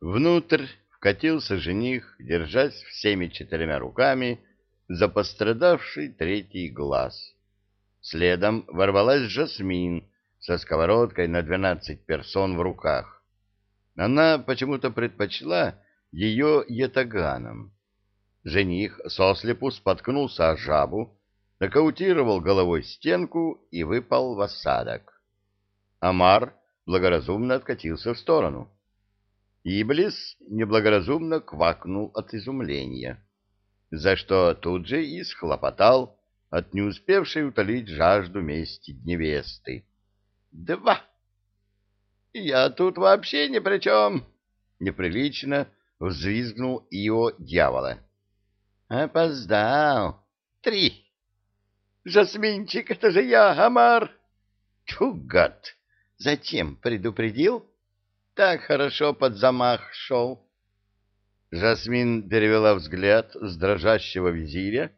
Внутрь вкатился жених, держась всеми четырьмя руками за пострадавший третий глаз. Следом ворвалась Жасмин со сковородкой на двенадцать персон в руках. Она почему-то предпочла ее етаганом. Жених сослепу споткнулся о жабу, нокаутировал головой стенку и выпал в осадок. Амар благоразумно откатился в сторону. Иблис неблагоразумно квакнул от изумления, за что тут же и схлопотал от не успевшей утолить жажду мести невесты. «Два!» «Я тут вообще ни при чем!» — неприлично взвизгнул Ио дьявола. «Опоздал! Три!» «Жасминчик, это же я, Амар!» «Тьфу, гад! Зачем предупредил?» Так хорошо под замах шел. Жасмин перевела взгляд с дрожащего визиря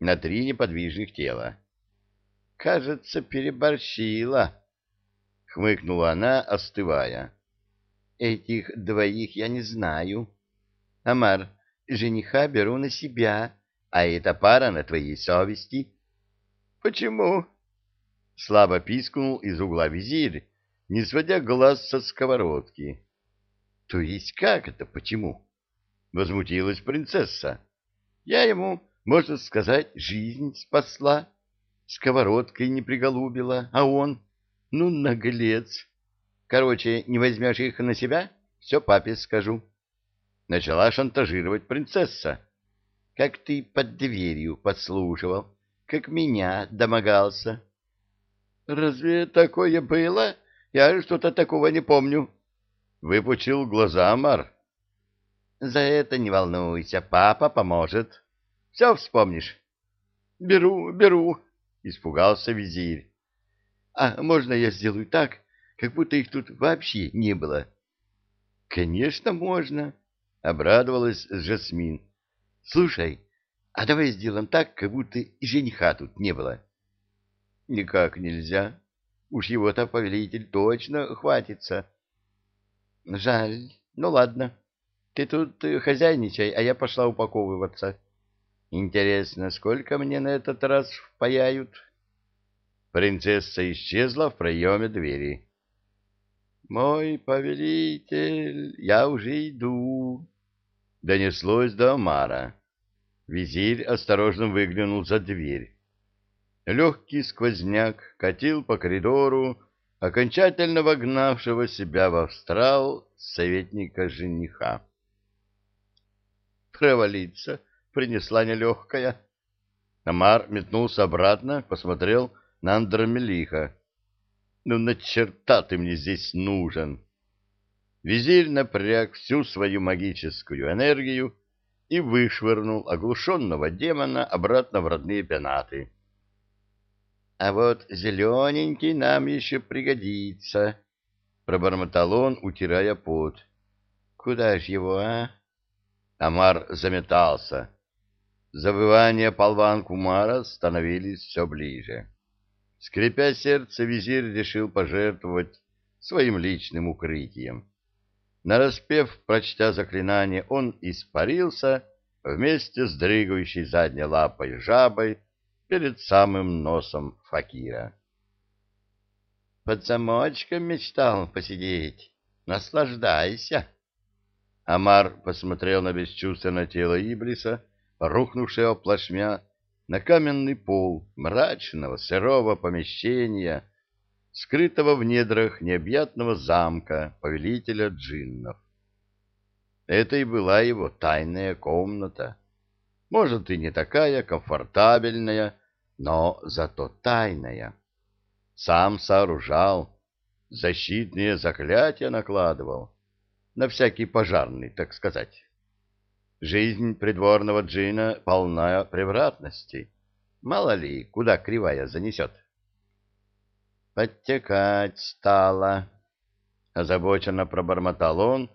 на три неподвижных тела. «Кажется, переборщила», — хмыкнула она, остывая. «Этих двоих я не знаю. Амар, жениха беру на себя, а эта пара на твоей совести». «Почему?» — слабо пискнул из угла визирь, не сводя глаз со сковородки. — То есть как это, почему? — возмутилась принцесса. — Я ему, можно сказать, жизнь спасла, сковородкой не приголубила, а он... Ну, наглец! Короче, не возьмешь их на себя, все папе скажу. Начала шантажировать принцесса. Как ты под дверью подслушивал, как меня домогался. — Разве такое было? — я что-то такого не помню. Выпучил глаза Амар. За это не волнуйся, папа поможет. Все вспомнишь. Беру, беру, испугался визирь. А можно я сделаю так, как будто их тут вообще не было? Конечно, можно, обрадовалась Жасмин. Слушай, а давай сделаем так, как будто и жениха тут не было. Никак нельзя, Уж его-то повелитель точно хватится. Жаль. Ну ладно. Ты тут хозяйничай, а я пошла упаковываться. Интересно, сколько мне на этот раз впаяют? Принцесса исчезла в проеме двери. «Мой повелитель, я уже иду», — донеслось до Омара. Визирь осторожно выглянул за дверь. Легкий сквозняк катил по коридору, окончательно вогнавшего себя в австрал советника жениха. Провалиться принесла нелегкая. Амар метнулся обратно, посмотрел на Андромелиха. «Ну, на черта ты мне здесь нужен!» Визирь напряг всю свою магическую энергию и вышвырнул оглушенного демона обратно в родные пенаты. А вот зелененький нам еще пригодится, — пробормотал он, утирая пот. — Куда ж его, а? Амар заметался. Завывания полван Кумара становились все ближе. Скрипя сердце, визирь решил пожертвовать своим личным укрытием. Нараспев, прочтя заклинание, он испарился вместе с дрыгающей задней лапой жабой, перед самым носом факира. Под замочком мечтал посидеть. Наслаждайся. Амар посмотрел на бесчувственное тело Иблиса, рухнувшего плашмя на каменный пол мрачного сырого помещения, скрытого в недрах необъятного замка повелителя джиннов. Это и была его тайная комната может, и не такая комфортабельная, но зато тайная. Сам сооружал, защитные заклятия накладывал, на всякий пожарный, так сказать. Жизнь придворного джина полна превратностей. Мало ли, куда кривая занесет. Подтекать стало, озабоченно пробормотал он,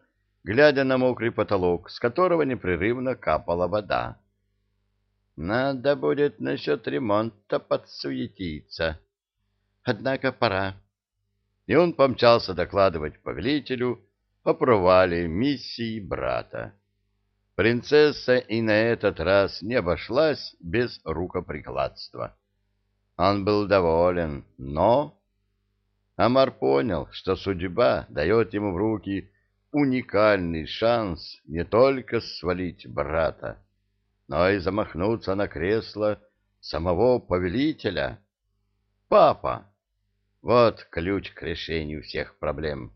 глядя на мокрый потолок, с которого непрерывно капала вода. Надо будет насчет ремонта подсуетиться. Однако пора. И он помчался докладывать повелителю о провале миссии брата. Принцесса и на этот раз не обошлась без рукоприкладства. Он был доволен, но... Амар понял, что судьба дает ему в руки уникальный шанс не только свалить брата, но и замахнуться на кресло самого повелителя. Папа! Вот ключ к решению всех проблем.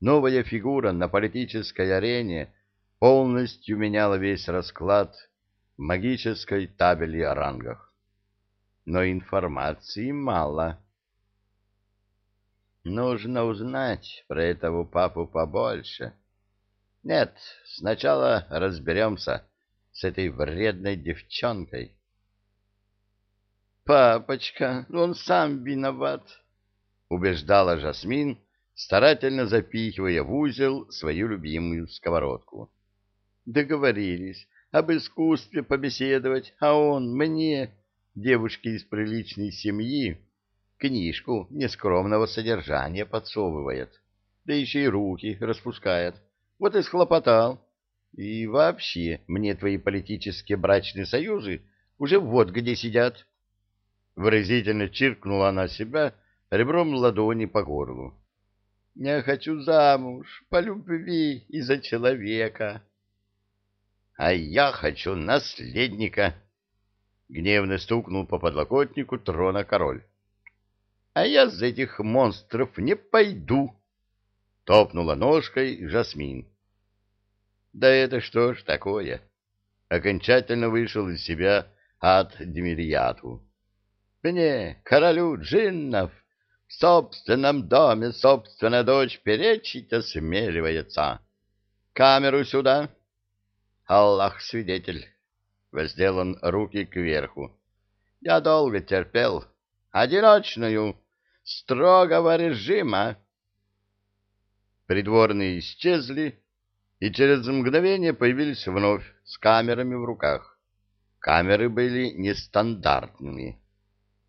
Новая фигура на политической арене полностью меняла весь расклад магической табели о рангах. Но информации мало. Нужно узнать про этого папу побольше. Нет, сначала разберемся с этой вредной девчонкой. «Папочка, он сам виноват», — убеждала Жасмин, старательно запихивая в узел свою любимую сковородку. «Договорились об искусстве побеседовать, а он мне, девушке из приличной семьи, книжку нескромного содержания подсовывает, да еще и руки распускает. Вот и схлопотал. И вообще, мне твои политические брачные союзы уже вот где сидят». Выразительно чиркнула она себя ребром ладони по горлу. «Я хочу замуж по любви и за человека». «А я хочу наследника!» Гневно стукнул по подлокотнику трона король. «А я за этих монстров не пойду!» Топнула ножкой Жасмин. «Да это что ж такое?» Окончательно вышел из себя от Демирьяту. Мне, королю джиннов, в собственном доме собственная дочь перечить осмеливается. Камеру сюда. Аллах свидетель. Воздел он руки кверху. Я долго терпел. Одиночную, строгого режима. Придворные исчезли, и через мгновение появились вновь с камерами в руках. Камеры были нестандартными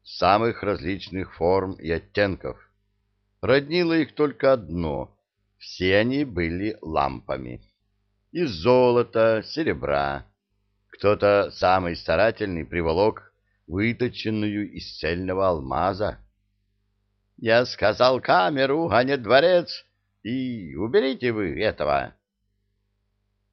самых различных форм и оттенков. Роднило их только одно — все они были лампами. Из золота, серебра. Кто-то самый старательный приволок выточенную из цельного алмаза. «Я сказал камеру, а не дворец, и уберите вы этого!»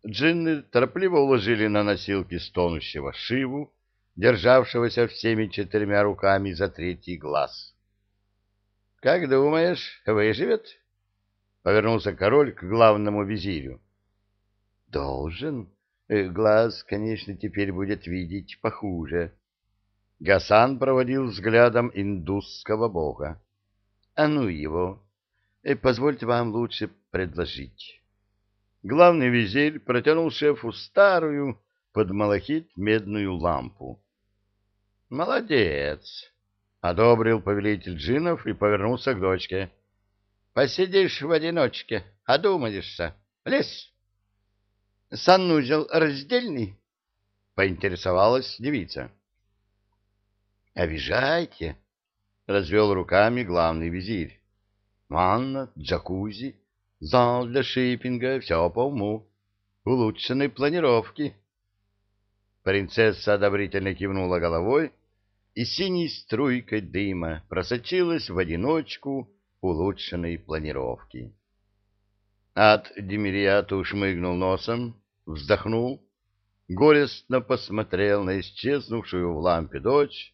Джинны торопливо уложили на носилки стонущего Шиву, державшегося всеми четырьмя руками за третий глаз. — Как думаешь, выживет? — повернулся король к главному визирю. — Должен. Э, глаз, конечно, теперь будет видеть похуже. Гасан проводил взглядом индусского бога. — А ну его! Э, позвольте вам лучше предложить. Главный визирь протянул шефу старую, под малахит медную лампу. «Молодец!» — одобрил повелитель джинов и повернулся к дочке. «Посидишь в одиночке, одумаешься. Лезь!» «Санузел раздельный?» — поинтересовалась девица. «Обижайте!» — развел руками главный визирь. «Ванна, джакузи, зал для шипинга, все по уму, улучшенной планировки». Принцесса одобрительно кивнула головой, и синей струйкой дыма просочилась в одиночку улучшенной планировки. Ад Демириату шмыгнул носом, вздохнул, горестно посмотрел на исчезнувшую в лампе дочь,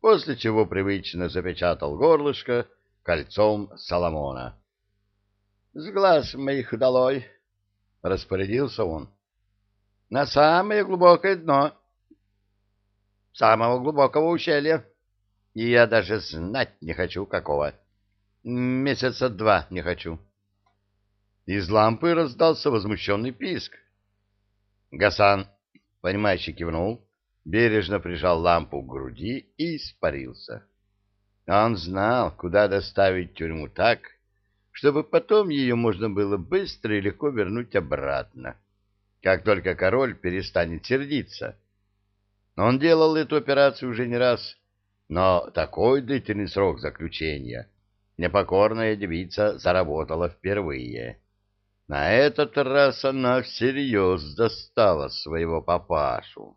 после чего привычно запечатал горлышко кольцом Соломона. — С глаз моих долой! — распорядился он на самое глубокое дно самого глубокого ущелья. И я даже знать не хочу, какого. Месяца два не хочу. Из лампы раздался возмущенный писк. Гасан, понимающе кивнул, бережно прижал лампу к груди и испарился. Он знал, куда доставить тюрьму так, чтобы потом ее можно было быстро и легко вернуть обратно как только король перестанет сердиться. Он делал эту операцию уже не раз, но такой длительный срок заключения непокорная девица заработала впервые. На этот раз она всерьез достала своего папашу.